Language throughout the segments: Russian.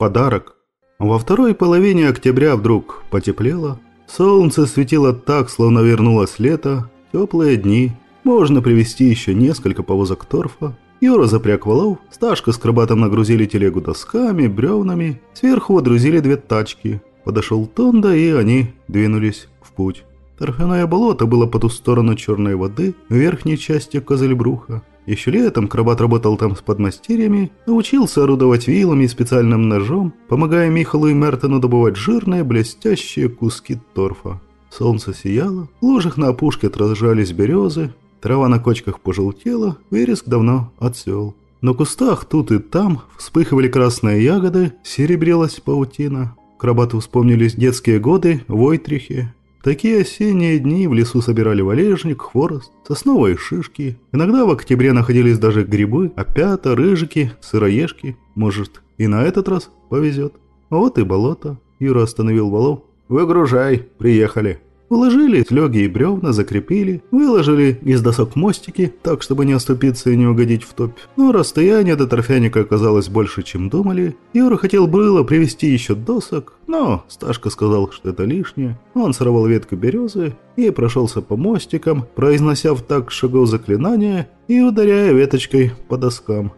Подарок. Во второй половине октября вдруг потеплело. Солнце светило так, словно вернулось лето. Теплые дни. Можно привезти еще несколько повозок торфа. Юра запряг валов, Сташка с Крабатом нагрузили телегу досками, бревнами. Сверху водрузили две тачки. Подошел Тонда, и они двинулись в путь. Торфяное болото было по ту сторону черной воды, в верхней части Козельбруха. Еще летом Крабат работал там с подмастерьями, научился орудовать вилами и специальным ножом, помогая Михалу и Мертону добывать жирные, блестящие куски торфа. Солнце сияло, в лужах на опушке отражались березы, трава на кочках пожелтела, вереск давно отцвел. На кустах тут и там вспыхивали красные ягоды, серебрилась паутина. Крабату вспомнились детские годы в Ойтрихе, такие осенние дни в лесу собирали валежник, хворост, сосновые шишки. Иногда в октябре находились даже грибы, опята, рыжики, сыроежки. Может, и на этот раз повезет. Вот и болото. Юра остановил валов. «Выгружай, приехали». Уложили слеги и бревна, закрепили, выложили из досок мостики, так, чтобы не оступиться и не угодить в топь. Но расстояние до торфяника оказалось больше, чем думали. Юра хотел было привезти еще досок, но Сташка сказал, что это лишнее. Он сорвал ветку березы и прошелся по мостикам, произнося в так шагов заклинания и ударяя веточкой по доскам.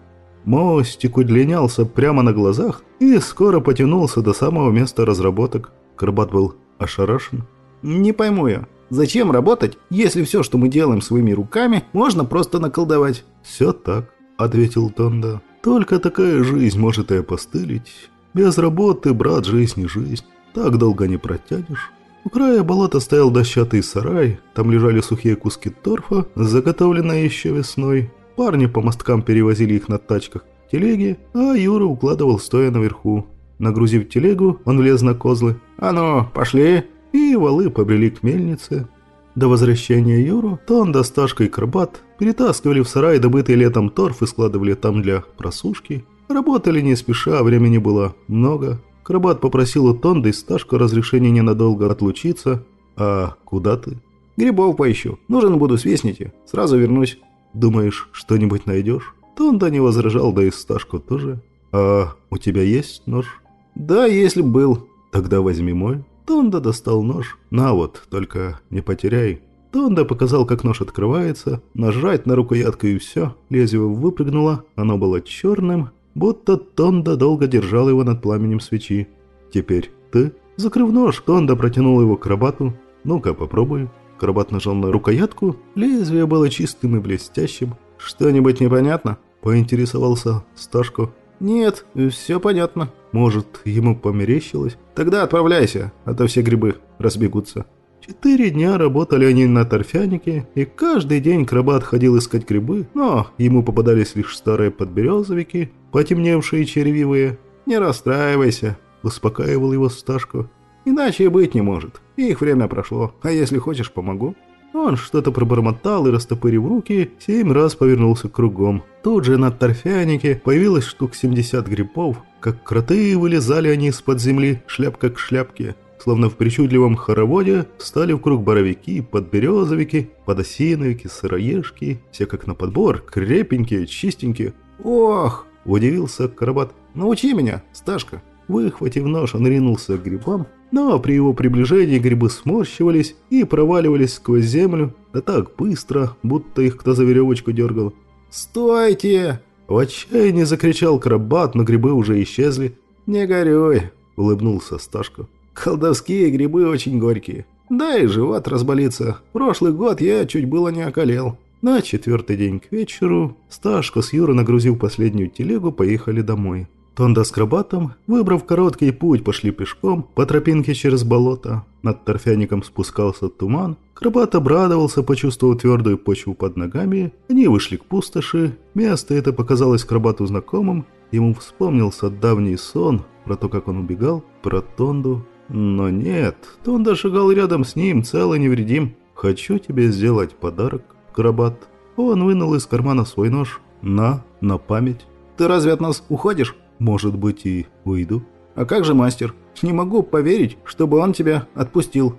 Мостик удлинялся прямо на глазах и скоро потянулся до самого места разработок. Карбат был ошарашен. Не пойму я, зачем работать, если все, что мы делаем своими руками, можно просто наколдовать? Все так, ответил Тонда. Только такая жизнь может и опостылить. Без работы, брат, жизнь не жизнь. Так долго не протянешь. У края болота стоял дощатый сарай, там лежали сухие куски торфа, заготовленные еще весной. Парни по мосткам перевозили их на тачках в телеге, а Юра укладывал стоя наверху. Нагрузив телегу, он влез на козлы. «А ну, пошли!» И валы побрели к мельнице. До возвращения Юру Тонда, Сташка и Карбат перетаскивали в сарай добытый летом торф и складывали там для просушки. Работали не спеша, времени было много. Карбат попросил у Тонды и Сташка разрешения ненадолго отлучиться. «А куда ты?» «Грибов поищу. Нужен буду, свистните. Сразу вернусь». «Думаешь, что-нибудь найдешь?» Тонда не возражал, да и Сташку тоже. «А у тебя есть нож?» «Да, если был». «Тогда возьми мой». Тонда достал нож. «На вот, только не потеряй». Тонда показал, как нож открывается, нажать на рукоятку и все. Лезвие выпрыгнуло, оно было черным, будто Тонда долго держал его над пламенем свечи. «Теперь ты?» Закрыв нож, Тонда протянул его к Крабату. «Ну-ка, попробуй». Крабат нажал на рукоятку, лезвие было чистым и блестящим. «Что-нибудь непонятно?» – поинтересовался Сташко. «Нет, все понятно». Может, ему померещилось? Тогда отправляйся, а то все грибы разбегутся. Четыре дня работали они на торфянике, и каждый день крабат ходил искать грибы, но ему попадались лишь старые подберезовики, потемневшие червивые. «Не расстраивайся», – успокаивал его Сташко. «Иначе и быть не может. Их время прошло, а если хочешь, помогу». Он что-то пробормотал и, растопырив руки, семь раз повернулся кругом. Тут же на торфянике появилось штук 70 грибов. Как кроты вылезали они из-под земли, шляпка к шляпке. Словно в причудливом хороводе стали круг боровики, подберезовики, подосиновики, сыроежки. Все как на подбор, крепенькие, чистенькие. «Ох!» – удивился Карабат. «Научи меня, Сташка!» Выхватив нож, он ринулся к грибам, но при его приближении грибы сморщивались и проваливались сквозь землю, да так быстро, будто их кто за веревочку дергал. «Стойте!» В отчаянии закричал крабат, но грибы уже исчезли. «Не горюй!» – улыбнулся Сташко. «Колдовские грибы очень горькие. Да и живот разболится. Прошлый год я чуть было не околел». На четвертый день к вечеру Сташко с Юрой, нагрузив последнюю телегу, поехали домой. Тонда с Крабатом, выбрав короткий путь, пошли пешком по тропинке через болото. Над торфяником спускался туман. Крабат обрадовался, почувствовав твердую почву под ногами. Они вышли к пустоши. Место это показалось Крабату знакомым. Ему вспомнился давний сон про то, как он убегал, про Тонду. Но нет, Тонда шагал рядом с ним, целый невредим. «Хочу тебе сделать подарок, Крабат». Он вынул из кармана свой нож. «На, на память». «Ты разве от нас уходишь?» Может быть, и уйду. А как же мастер? Не могу поверить, чтобы он тебя отпустил.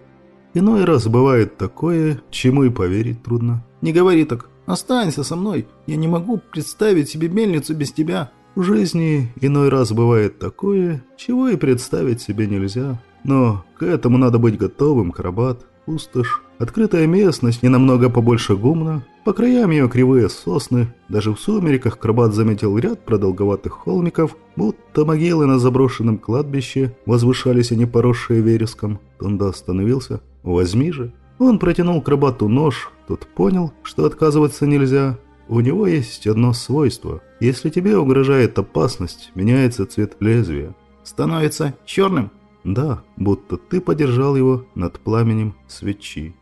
Иной раз бывает такое, чему и поверить трудно. Не говори так. Останься со мной. Я не могу представить себе мельницу без тебя. В жизни иной раз бывает такое, чего и представить себе нельзя. Но к этому надо быть готовым, Карабат, пустошь. Открытая местность, не намного побольше гумна, по краям ее кривые сосны. Даже в сумереках Карабат заметил ряд продолговатых холмиков, будто могилы на заброшенном кладбище, возвышались они поросшие вереском. Тунда остановился. «Возьми же». Он протянул Крабату нож, тот понял, что отказываться нельзя. У него есть одно свойство. Если тебе угрожает опасность, меняется цвет лезвия. Становится черным? Да, будто ты подержал его над пламенем свечи.